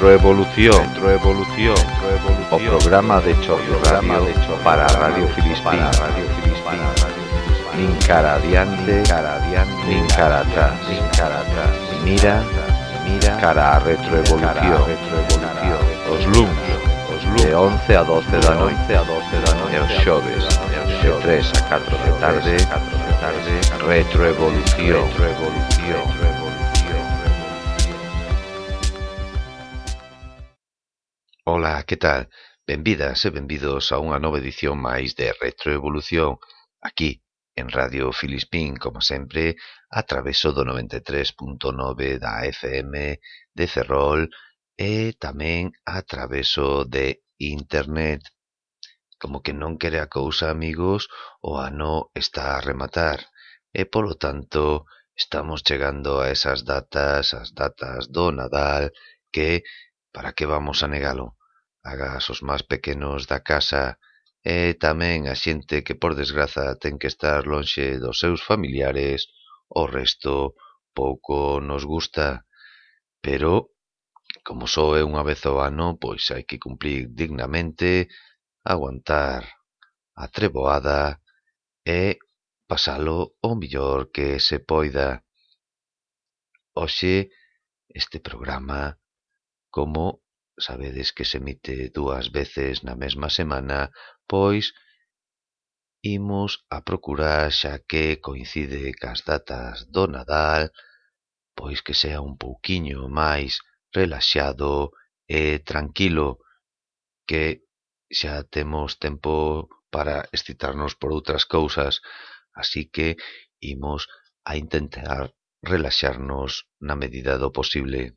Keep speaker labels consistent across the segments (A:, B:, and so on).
A: Retroevolución. O programa de Choio Radio de para Radio Filispín, para Radio Filispín. Nin cara adiante, cara adiante, nin cara atrás, nin cara atrás. Mira, mira cara a retroevolución, retroevolución. Os luns, os luns de 11 a 12 da noite, a 12 da noite, os xoves, de 3 a 4 de tarde, 4 de tarde, retroevolución, retroevolución, retroevolución. Ola, que tal? Benvidas e benvidos a unha nova edición máis de Retroevolución, aquí, en Radio Filispín, como sempre, a traveso do 93.9 da FM de Ferrol e tamén a traveso de Internet. Como que non quere a cousa, amigos, o ano está a rematar e, polo tanto, estamos chegando a esas datas, as datas do Nadal, que, para que vamos a negalo? agás os máis pequenos da casa e tamén a xente que por desgraza ten que estar lonxe dos seus familiares, o resto pouco nos gusta, pero como só é unha vez ao ano, pois hai que cumplir dignamente, aguantar a treboada e pasalo o mellor que se poida. Hoxe este programa como sabedes que se emite dúas veces na mesma semana, pois imos a procurar, xa que coincide cas datas do Nadal, pois que sea un pouquiño máis relaxado e tranquilo, que xa temos tempo para excitarnos por outras cousas, así que imos a intentar relaxarnos na medida do posible.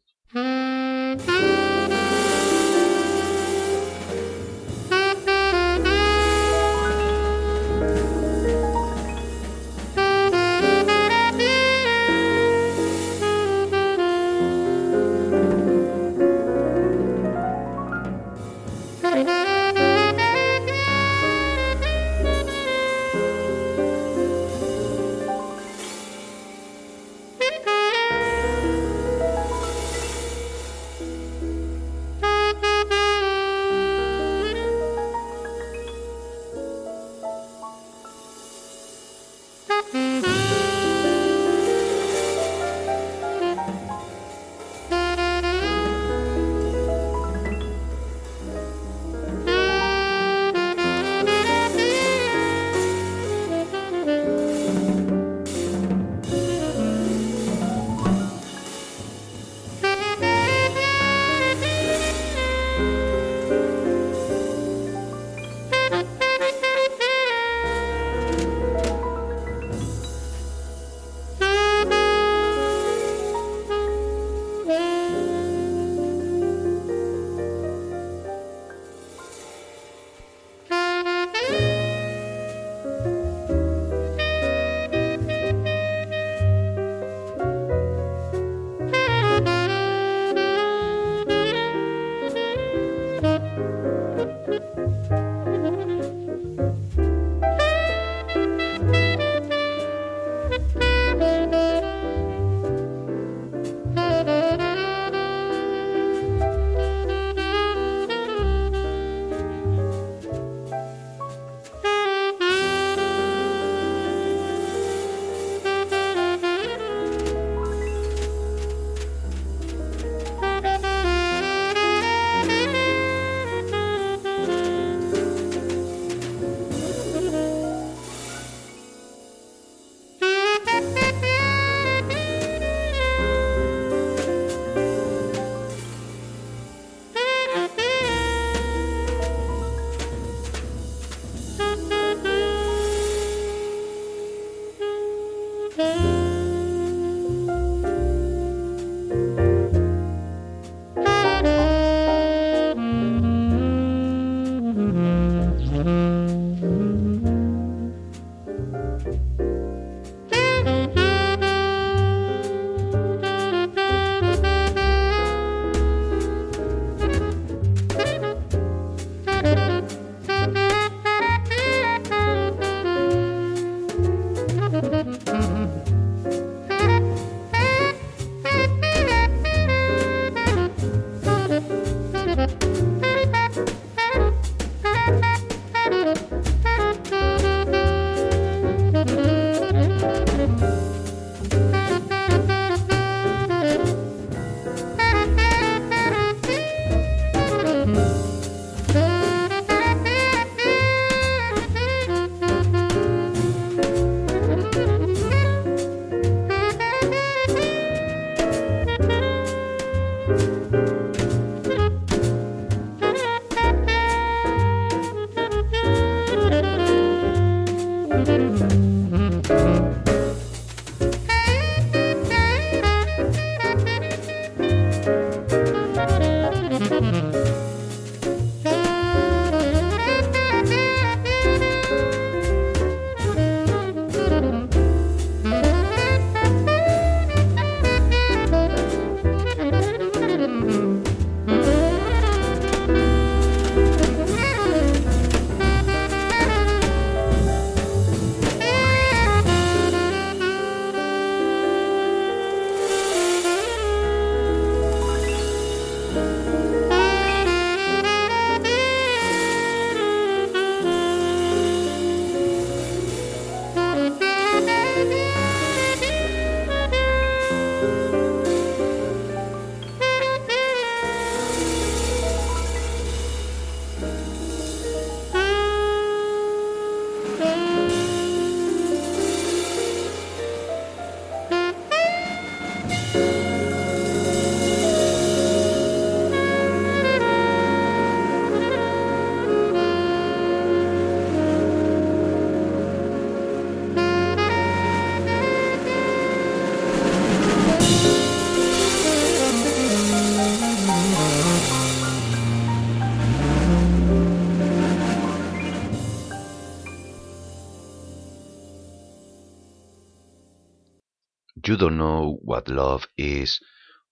A: don't Know What Love Is,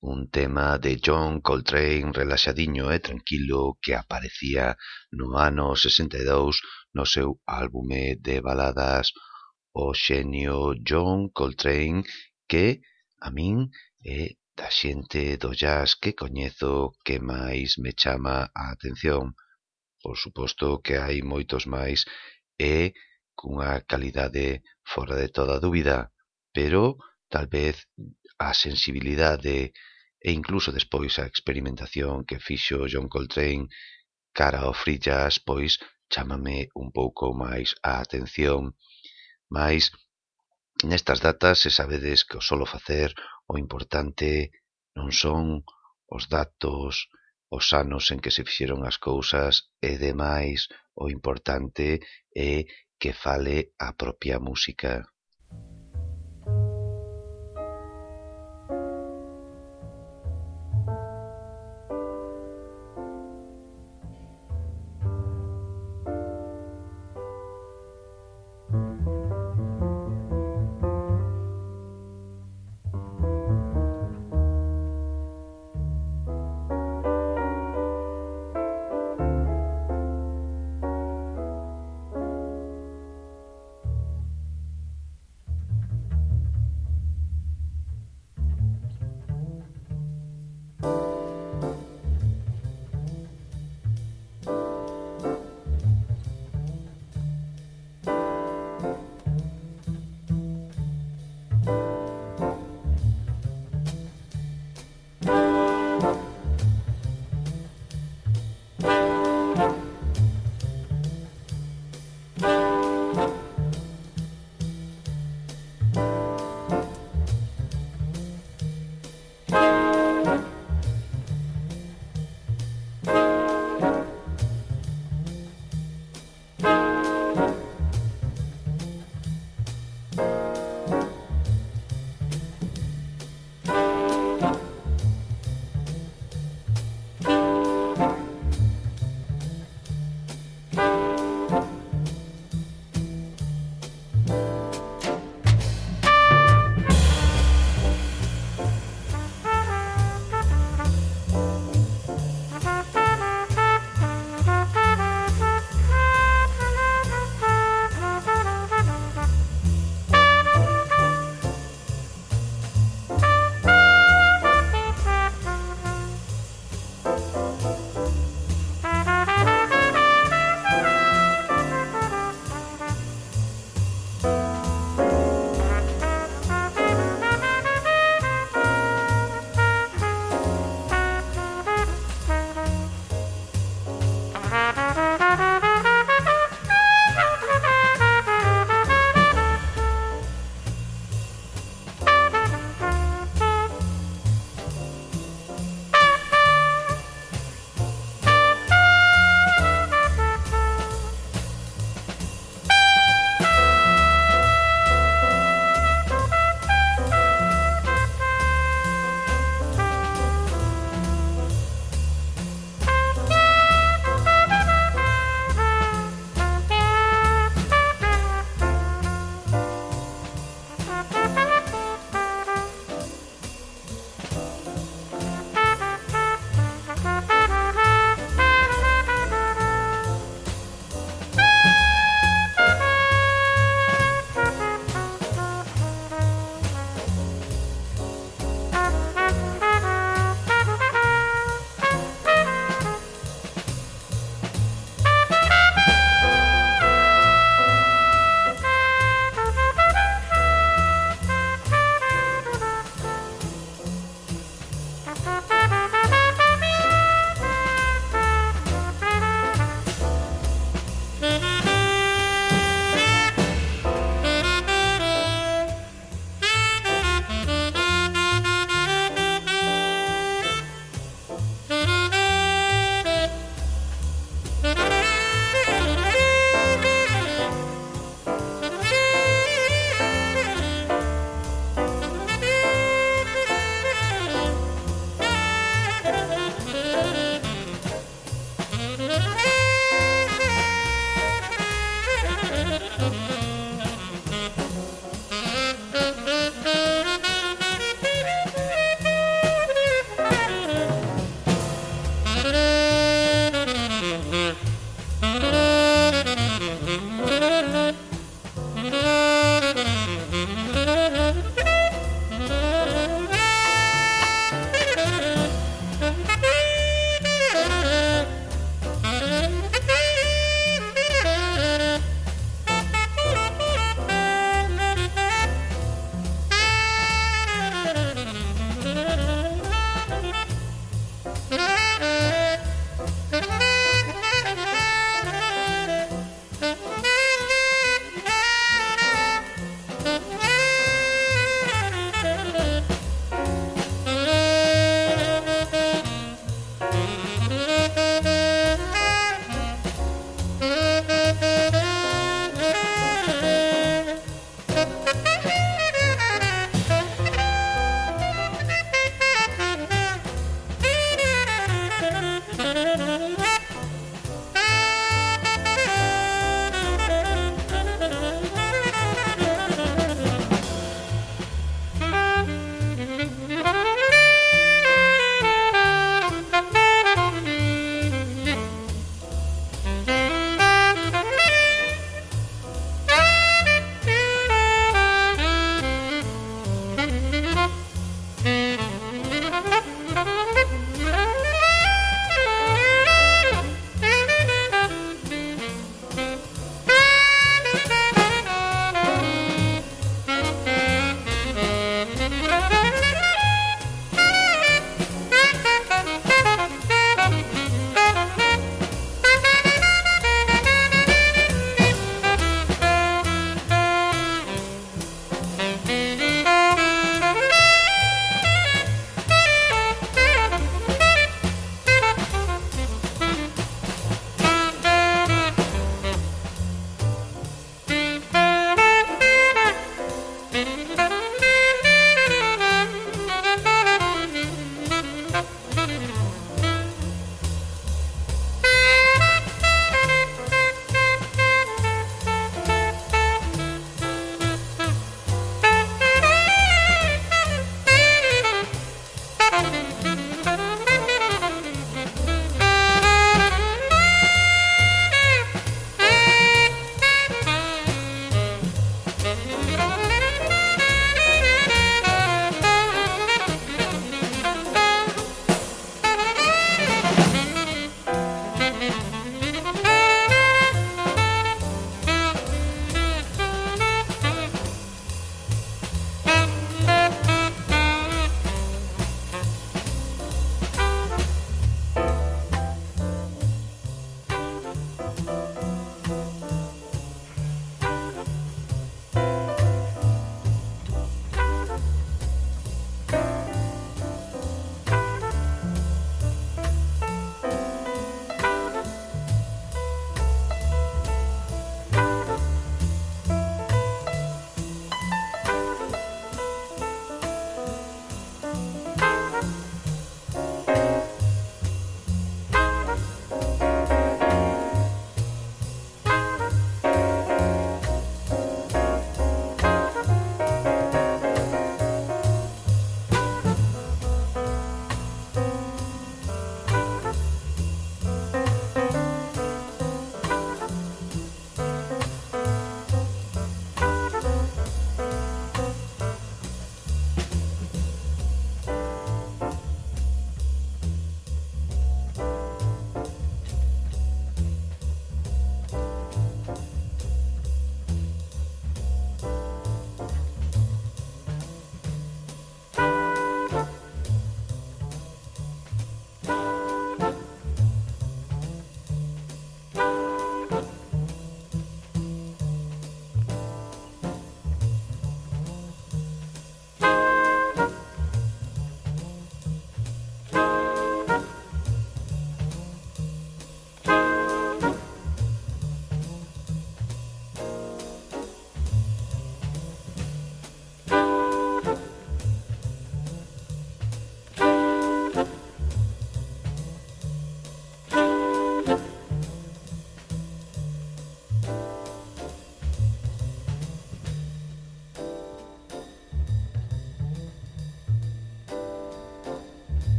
A: un tema de John Coltrane relaxadiño e tranquilo que aparecía no ano 62 no seu álbume de baladas o xenio John Coltrane que, a min, é da xente do jazz que coñezo que máis me chama a atención. Por suposto que hai moitos máis e cunha calidade fora de toda dúbida, pero tal vez a sensibilidade e incluso despois a experimentación que fixo John Coltrane cara ao free jazz, pois chámame un pouco máis a atención. Mais nestas datas, se sabedes que o solo facer, o importante non son os datos, os anos en que se fixeron as cousas e demais, o importante é que fale a propia música.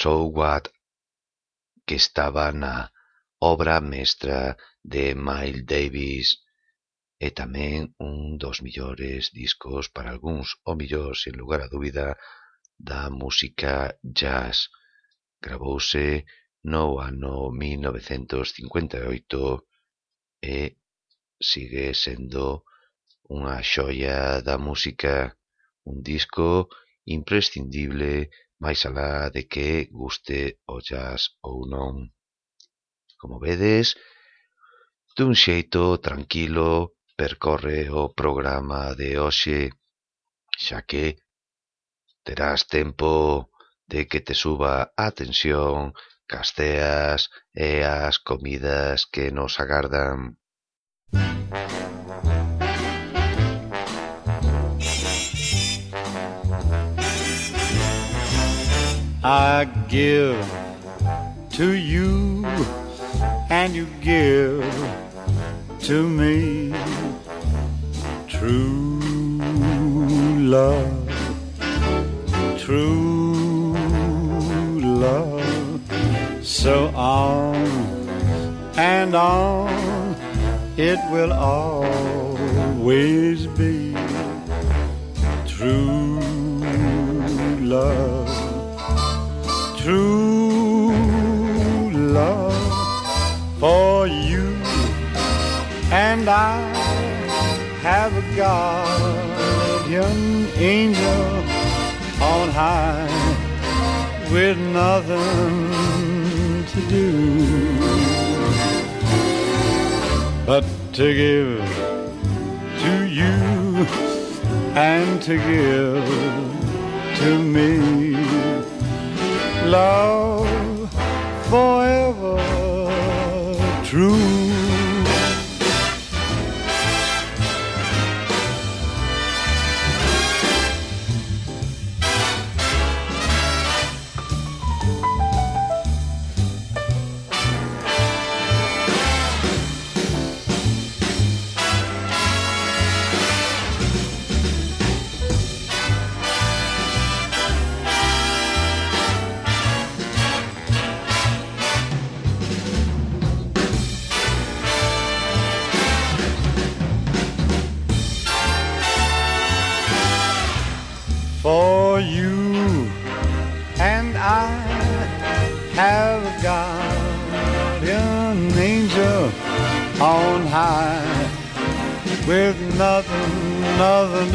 A: Sou What que estaba na obra mestra de Miles Davis e tamén un dos millores discos para algúns, o millor, sen lugar a dúbida, da música jazz. Gravouse no ano 1958 e sigue sendo unha xoia da música, un disco imprescindible máis alá de que guste o jazz ou non. Como vedes, dun xeito tranquilo percorre o programa de hoxe, xa que terás tempo de que te suba a tensión cas ceas e as comidas que nos agardan.
B: Música I give to you and you give to me. True love, true love. So on and on it will always be. True love for you. And I have a guardian angel on high with nothing to do but to give to you and to give to me. Love forever true.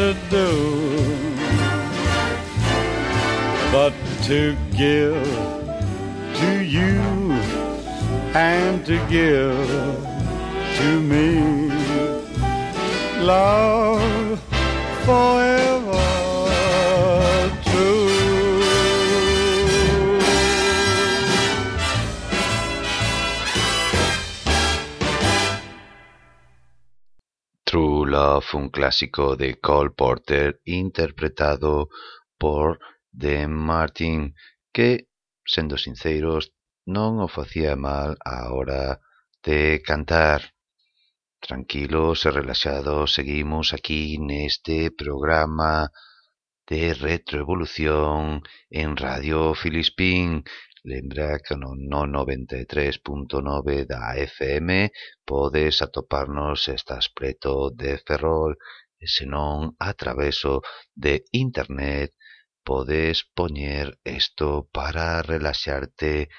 B: To do. But to give to you and to give to me love
A: clásico de Cole Porter interpretado por Dean Martin, que, sendo sinceros, non o facía mal á hora de cantar. Tranquilos e relaxados, seguimos aquí neste programa de retroevolución en Radio Filispín Lembra que no 93.9 da FM podes atoparnos estás preto de Ferrol e senón a traveso de internet. Podes poñer isto para relaxarte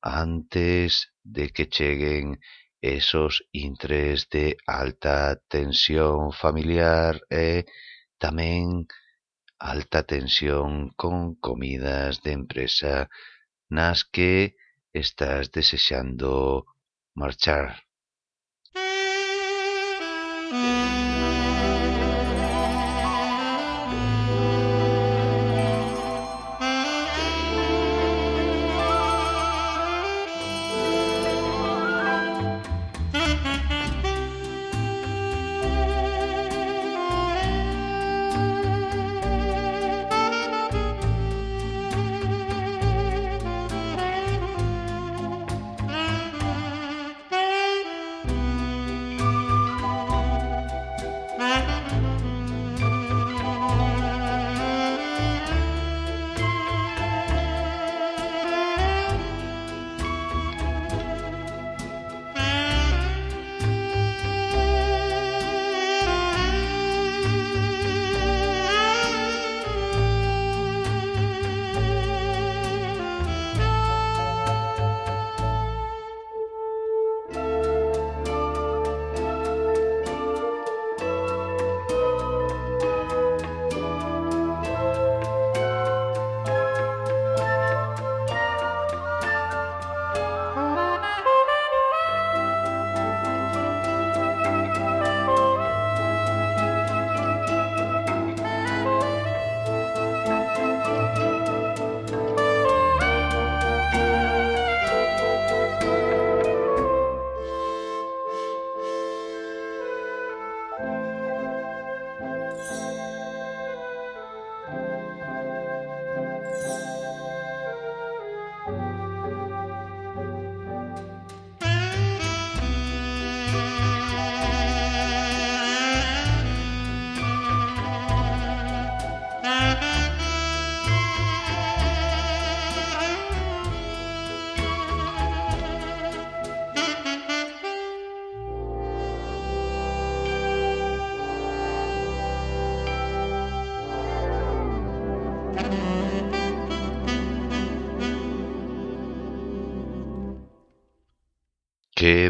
A: antes de que cheguen esos intres de alta tensión familiar e tamén alta tensión con comidas de empresa nas que estás desexando marchar.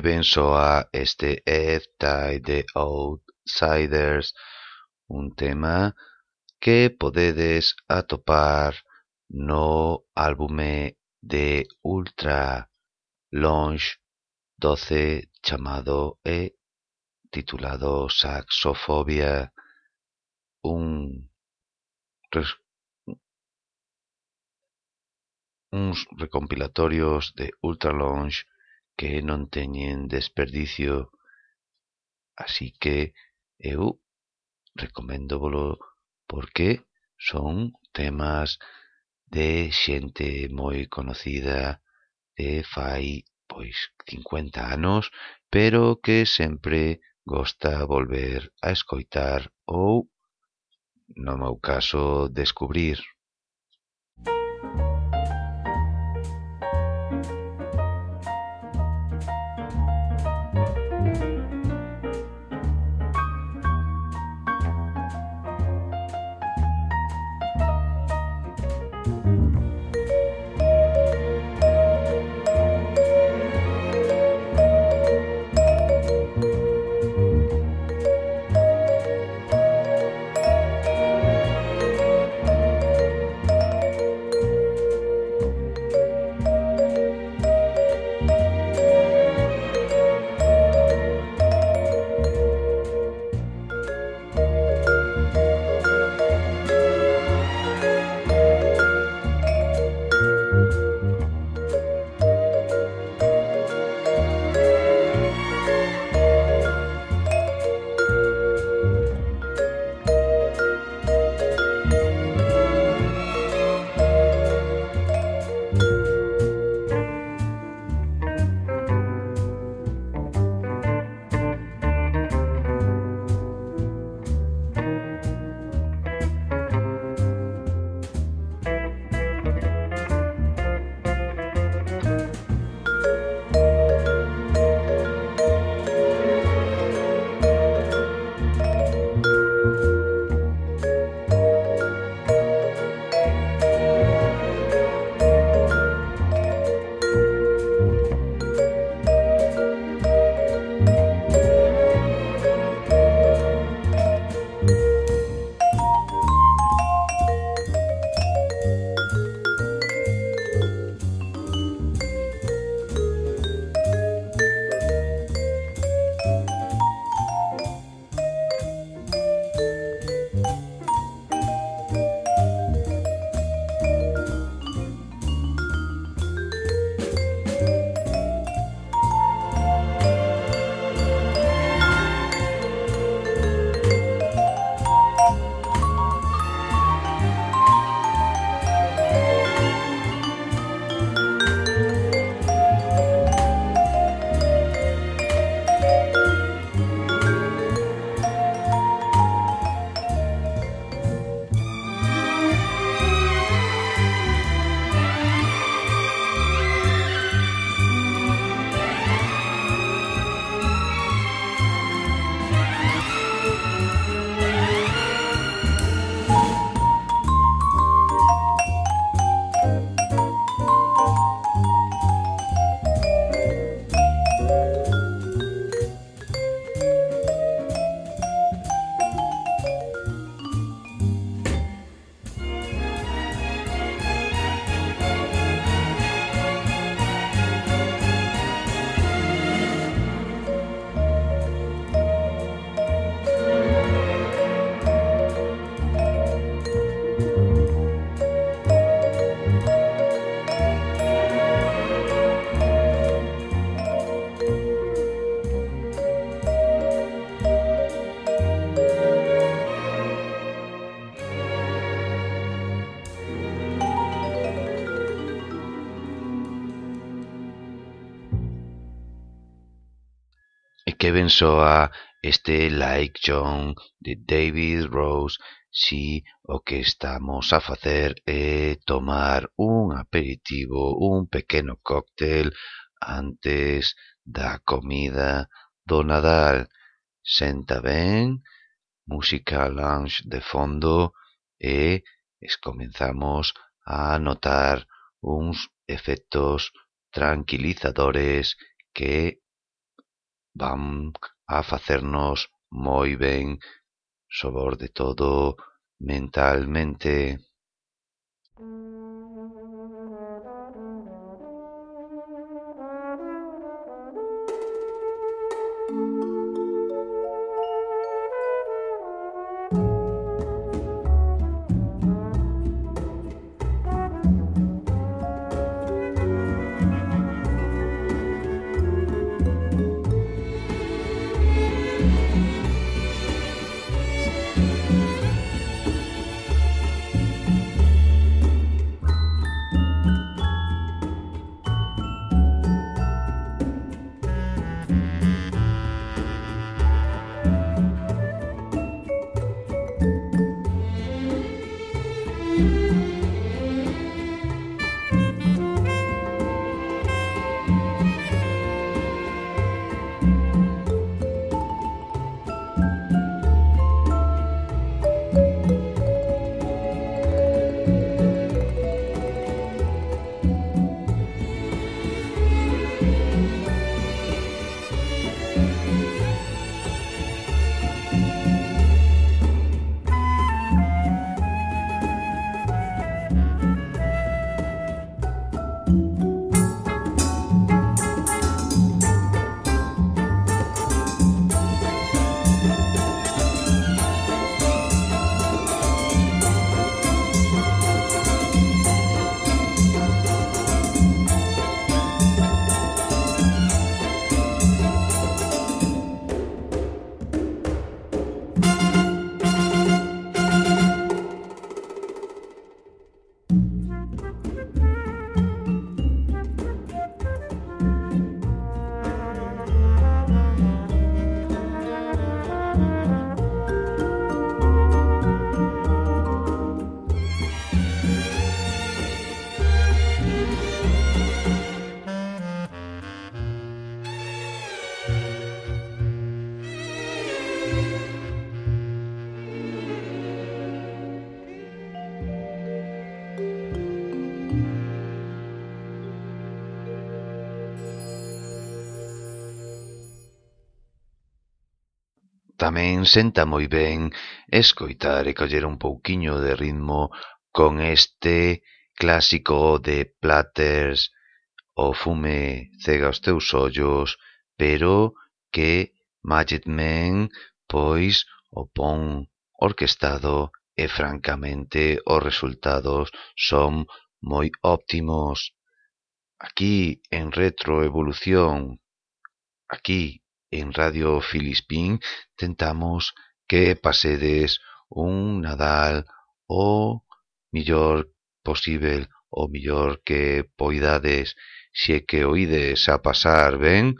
A: pensó a este Eftai de Outsiders, un tema que podedes atopar no álbume de Ultra Launch 12 llamado e titulado Saxofobia, un, unos recopilatorios de Ultra Launch que non teñen desperdicio, así que eu recoméndovolo porque son temas de xente moi conocida de fai pois 50 anos, pero que sempre gosta volver a escoitar ou, no meu caso, descubrir. Bensoa, este Like John de David Rose, si o que estamos a facer é tomar un aperitivo, un pequeno cóctel antes da comida do Nadal. Senta ben, música lounge de fondo e es comenzamos a notar uns efectos tranquilizadores que van a facernos moi ben, sobre todo mentalmente. senta moi ben escoitar e coller un pouquiño de ritmo con este clásico de Platters O fume cega os teus ollos, pero que Magic Man pois o pon orquestado e francamente os resultados son moi óptimos. Aquí en retroevolución, aquí en Radio Filispín tentamos que pasedes un Nadal o millor posible o millor que poidades. Se é que o ides a pasar ben,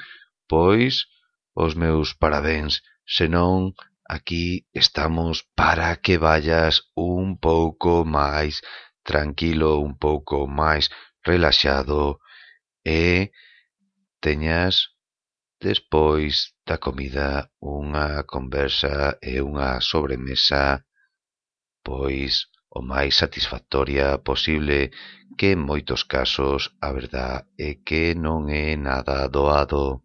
A: pois os meus parabéns, senón aquí estamos para que vayas un pouco máis tranquilo, un pouco máis relaxado e teñas Despois da comida unha conversa e unha sobremesa pois o máis satisfactoria posible que en moitos casos a verdad é que non é nada doado.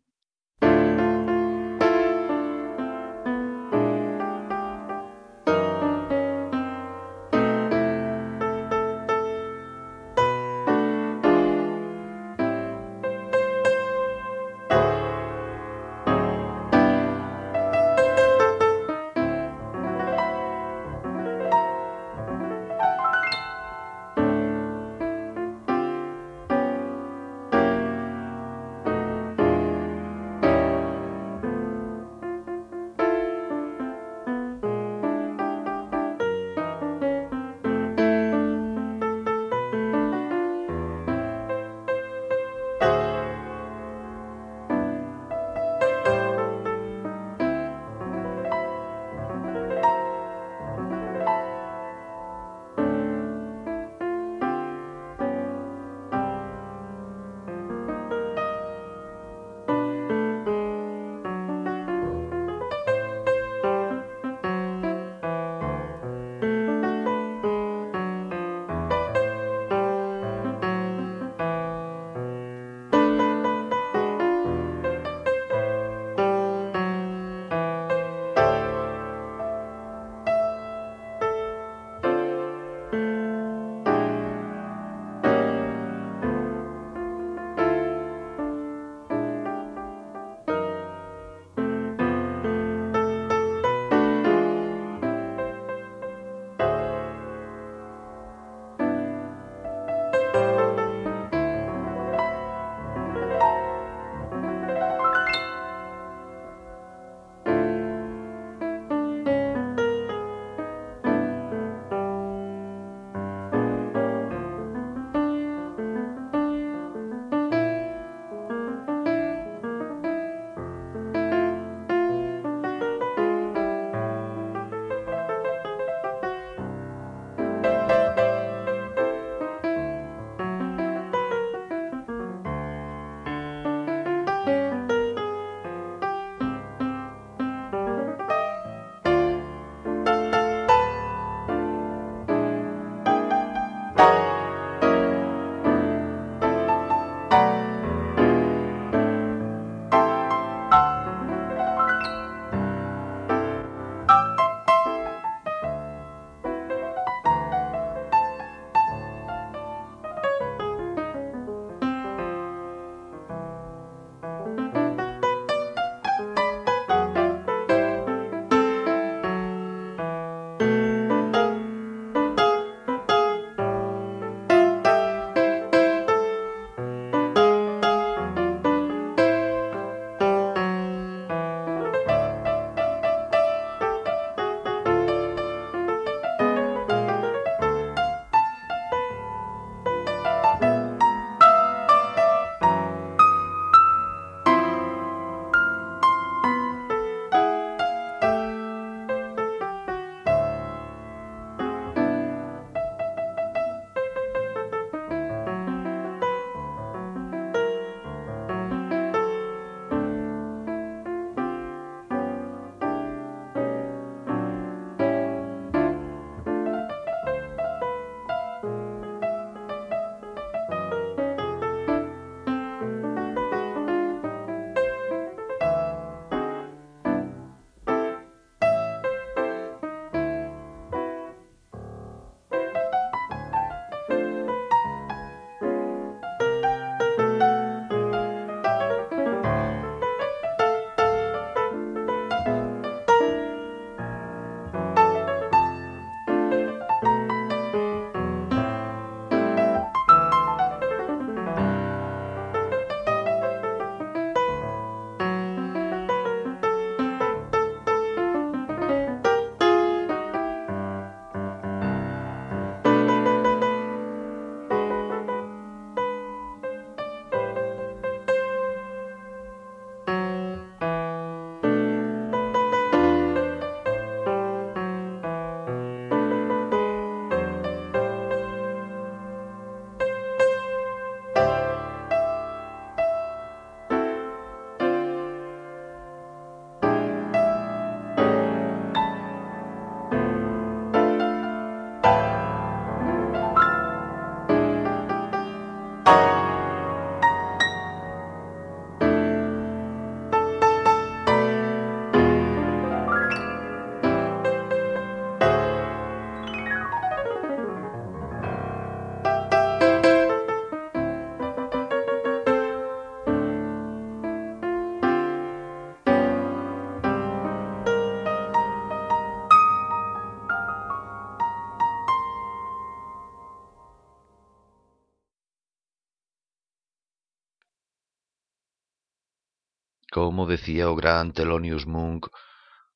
A: como dicía o gran Thelonious Monk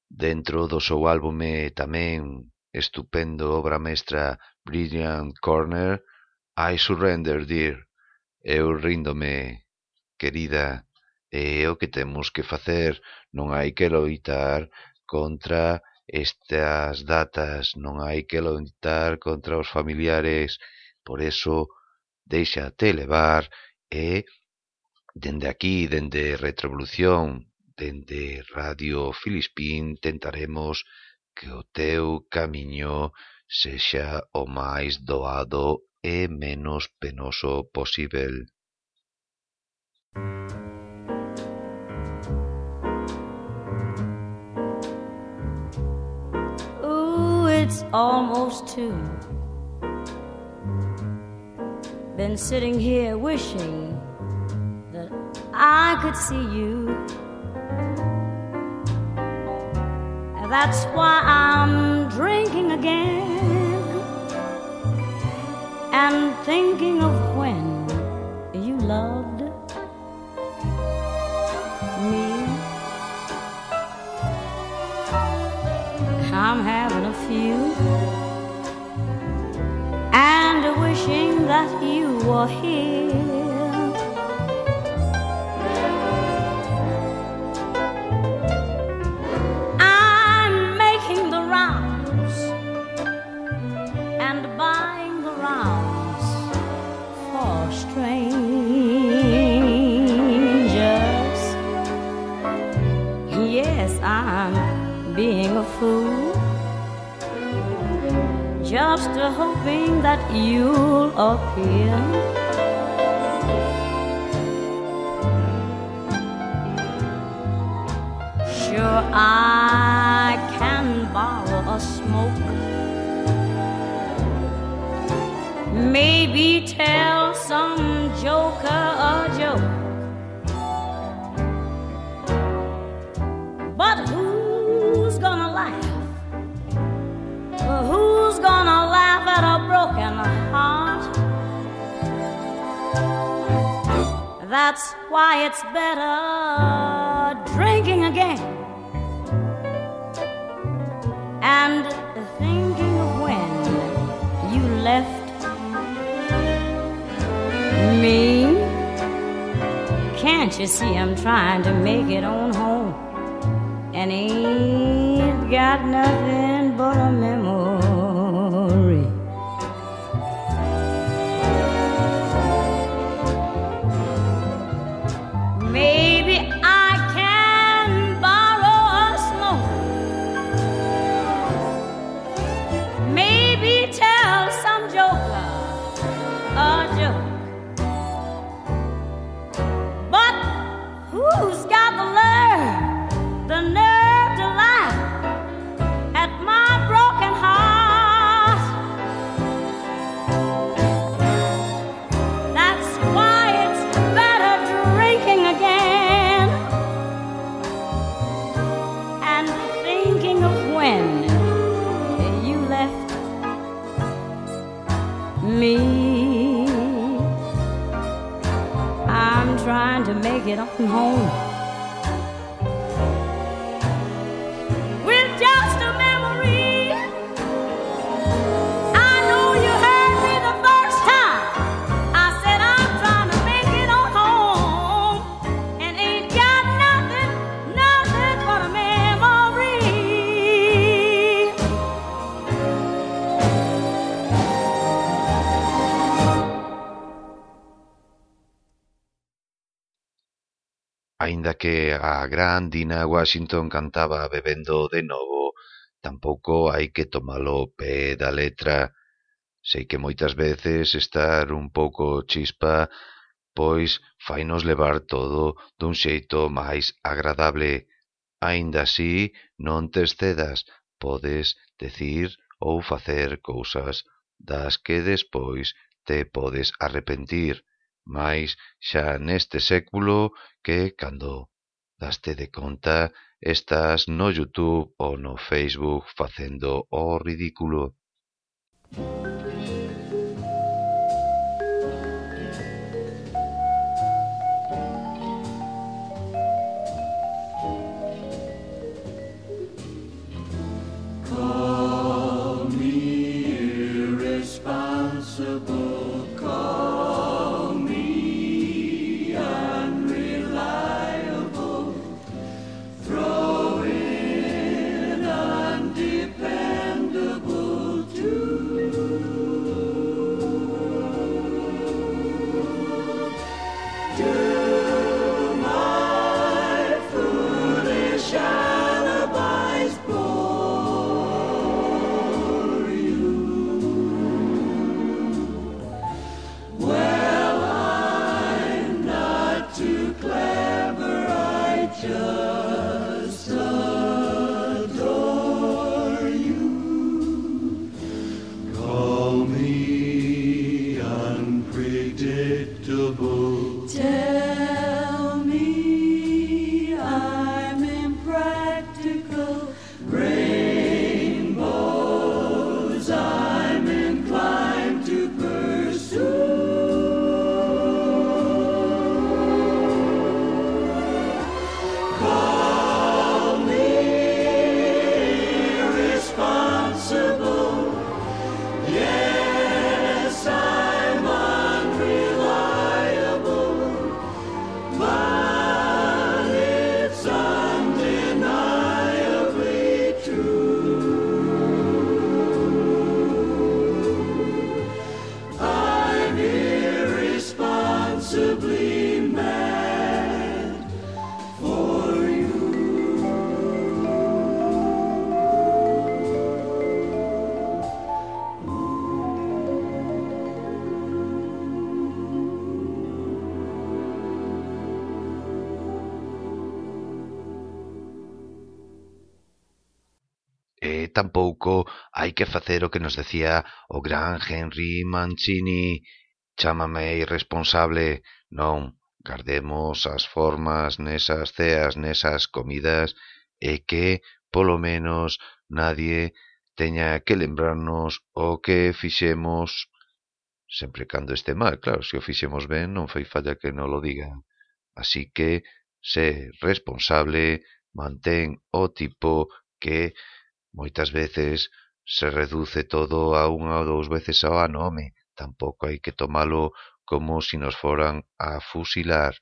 A: dentro do seu álbume tamén estupendo obra mestra Brilliant Corner, I Surrender Dear, eu ríndome, querida, e o que temos que facer, non hai que loitar contra estas datas, non hai que loitar contra os familiares, por eso déixate levar e Dende aquí, dende Retroevolución, dende Radio Filispín tentaremos que o teu camiño sexa o máis doado e menos penoso posíbel.
C: Ooh, it's almost two. Been sitting here wishing I could see you. That's why I'm drinking again and thinking of when you loved me. I'm having a few and wishing that you were here. Just hoping that you'll appear. Sure, I can borrow a smoke. Maybe tell some joker a joke. That's why it's better drinking again and thinking of when you left me. Can't you see I'm trying to make it on home and ain't got nothing but a memory? get on home.
A: aínda que a gran Dina Washington cantaba bebendo de novo, tampouco hai que tomalo pé da letra. Sei que moitas veces estar un pouco chispa pois fainos levar todo dun xeito máis agradable. Aínda así, non te excedas, podes decir ou facer cousas das que despois te podes arrepentir. Mais xa neste século que cando daste de conta estás no Youtube ou no Facebook facendo o ridículo. tampouco hai que facer o que nos decía o gran Henry Mancini. Chámame irresponsable. Non, gardemos as formas nesas ceas, nesas comidas, e que, polo menos, nadie teña que lembrarnos o que fixemos sempre cando este mal, claro, se o fixemos ben non foi falla que non lo digan. Así que, sé responsable, mantén o tipo que Moitas veces se reduce todo a unha ou dous veces ao ano, home, tampouco hai que tomalo como si nos foran a fusilar,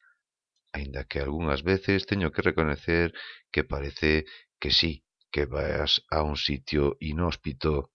A: aínda que algunhas veces teño que recoñecer que parece que si, que vas a un sitio inhóspito.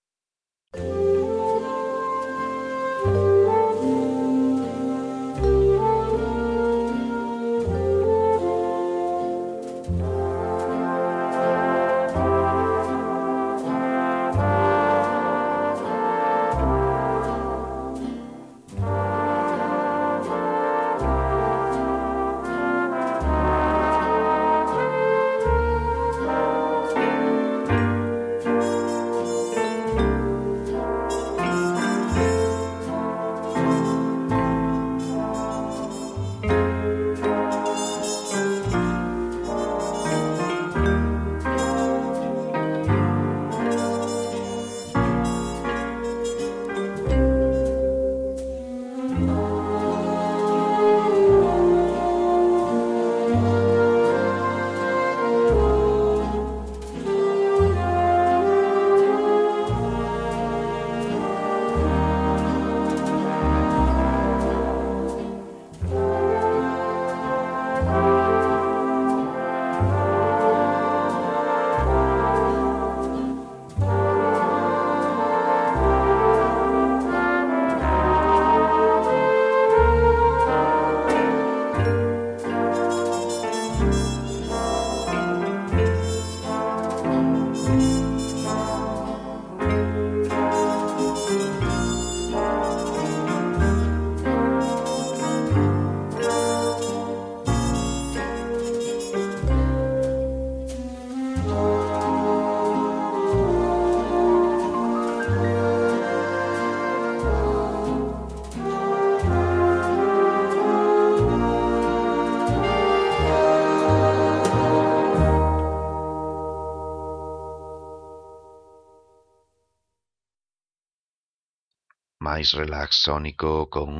A: máis relax sónico con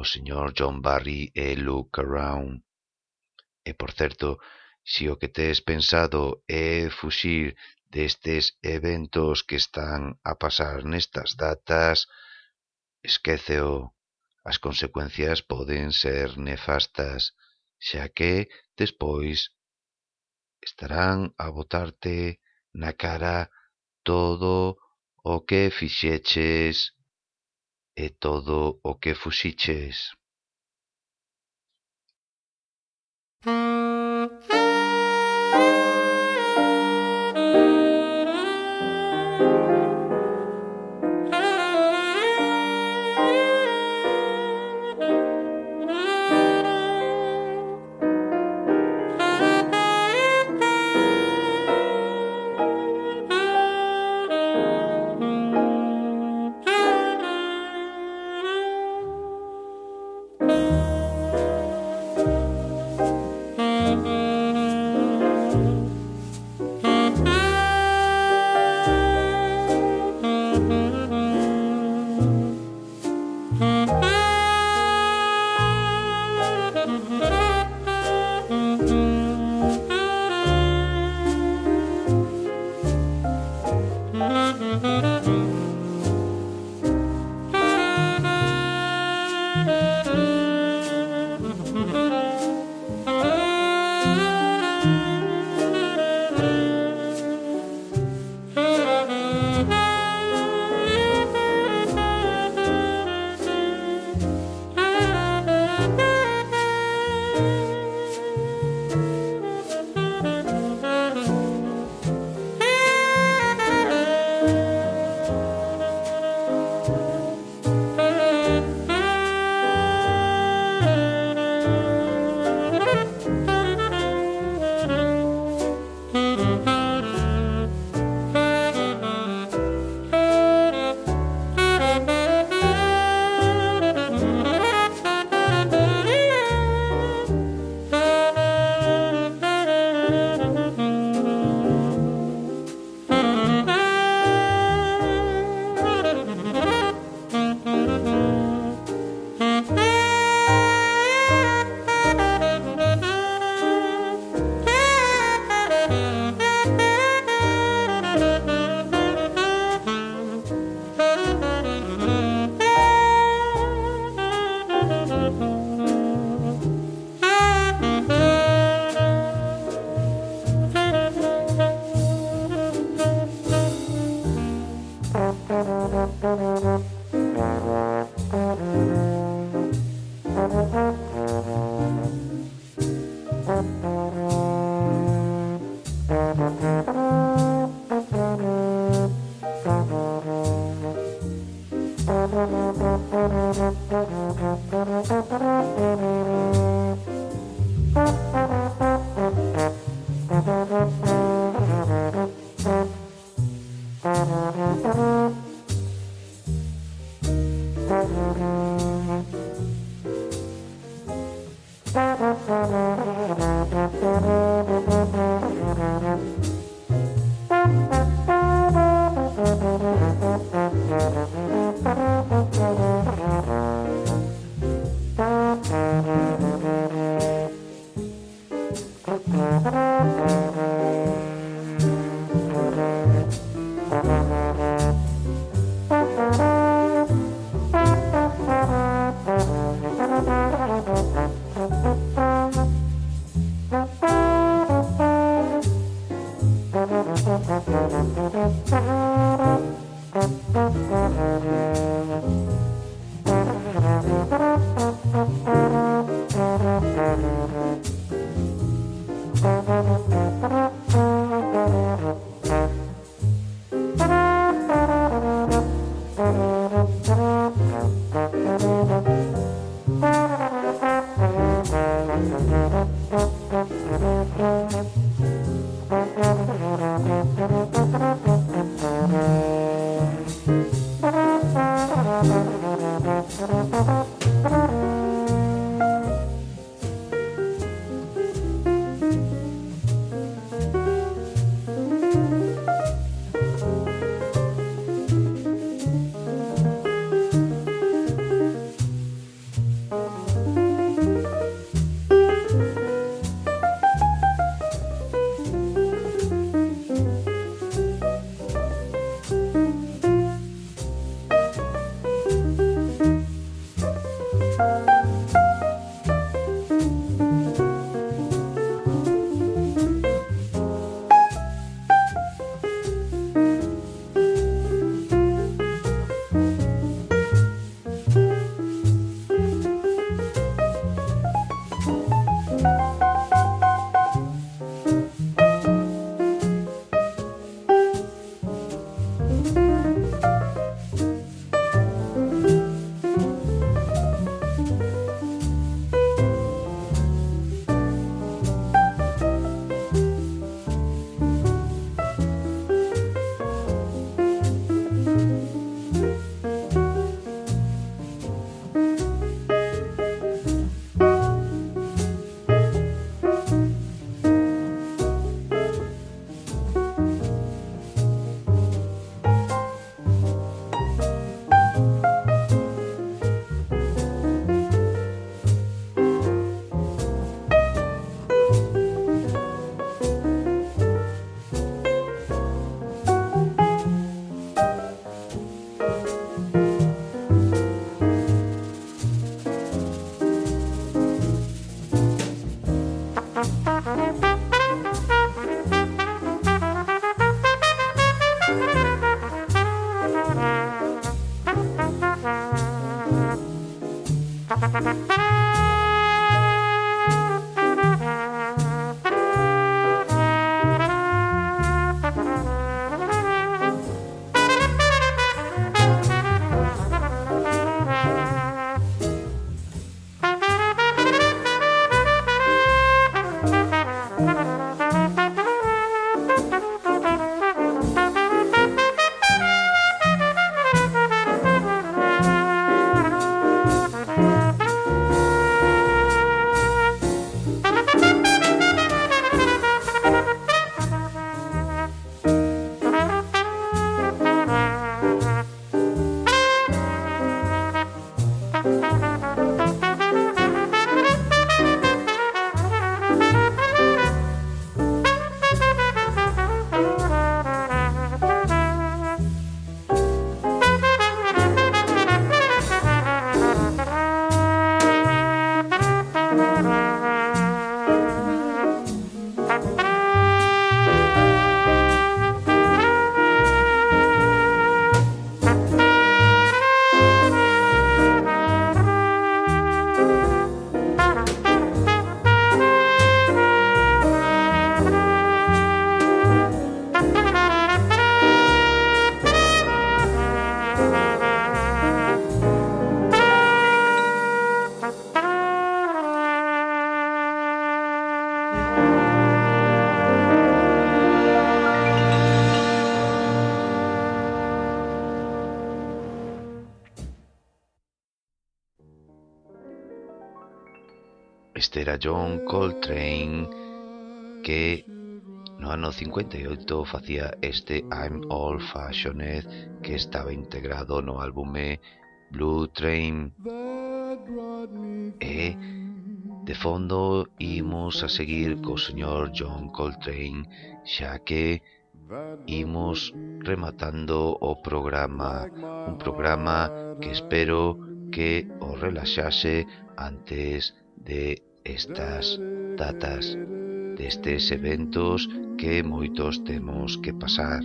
A: o señor John Barry e Look Around. E, por certo, se o que tes pensado é fuxir destes eventos que están a pasar nestas datas, esquéceo. As consecuencias poden ser nefastas, xa que despois estarán a botarte na cara todo o que fixeches e todo o que fuxiches. era John Coltrane que no ano 58 facía este I'm All Fashioned que estaba integrado no álbume Blue Train. E de fondo imos a seguir co señor John Coltrane xa que imos rematando o programa un programa que espero que o relaxase antes de estas datas destes eventos que moitos temos que pasar.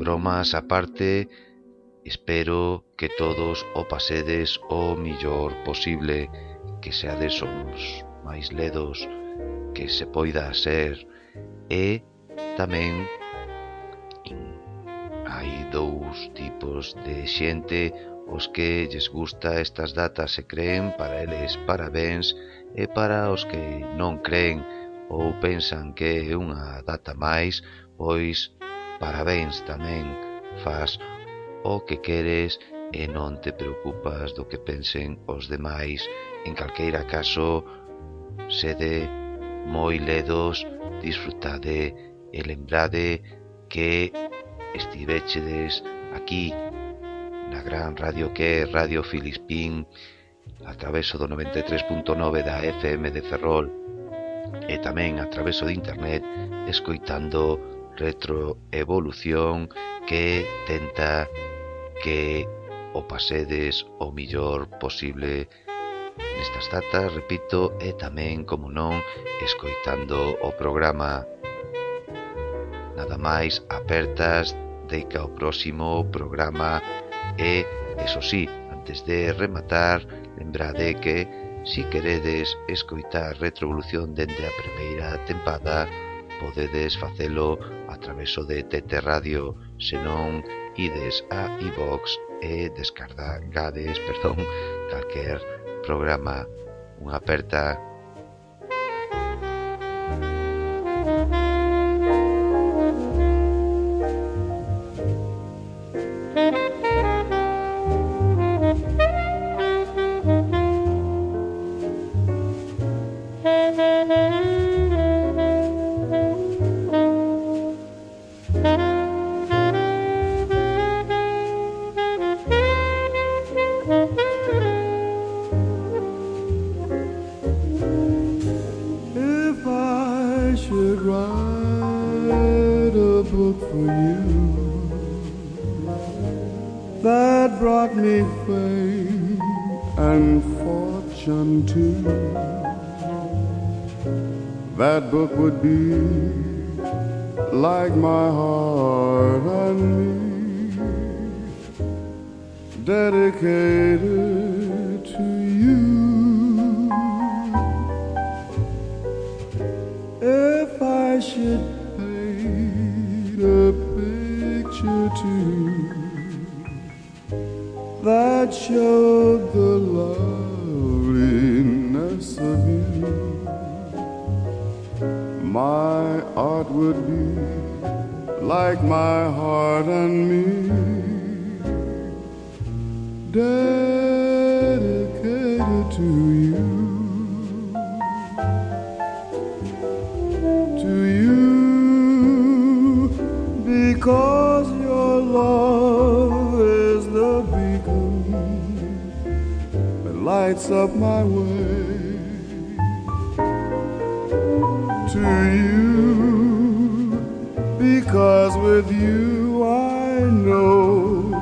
A: Bromas aparte, espero que todos o pasedes o millor posible, que seades os máis ledos que se poida ser e tamén hai dous tipos de xente os que lles gusta estas datas se creen para eles parabéns e para os que non creen ou pensan que é unha data máis, pois parabéns tamén, faz o que queres e non te preocupas do que pensen os demais. En calqueira caso, sede moi ledos, disfrutade e lembrade que estivechedes aquí na gran radio que é Radio Filispín a traveso do 93.9 da FM de Ferrol e tamén a traveso de internet escoitando retroevolución que tenta que o pasedes o millor posible nestas datas, repito, e tamén, como non, escoitando o programa. Nada máis, apertas, deica o próximo programa e, eso sí, antes de rematar, Lembrade que, si queredes escoitar Retrovolución dende a primeira tempada, podedes facelo a traveso de TT Radio, senón ides a iVox e descargades, perdón, calquer programa. Unha aperta
B: would be like my heart and me, dedicated to you. to you. Because your love is the beacon that lights up my way. To you because with you I know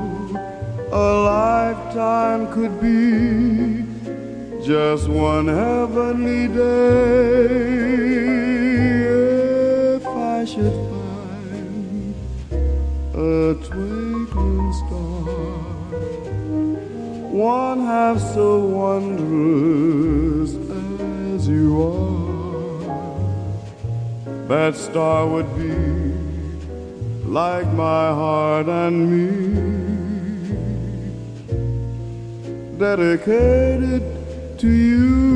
B: a lifetime could be just one heavenly day if I should find a twinkling star, one half so wondrous as you are. That star would be like my heart and me dedicated to you.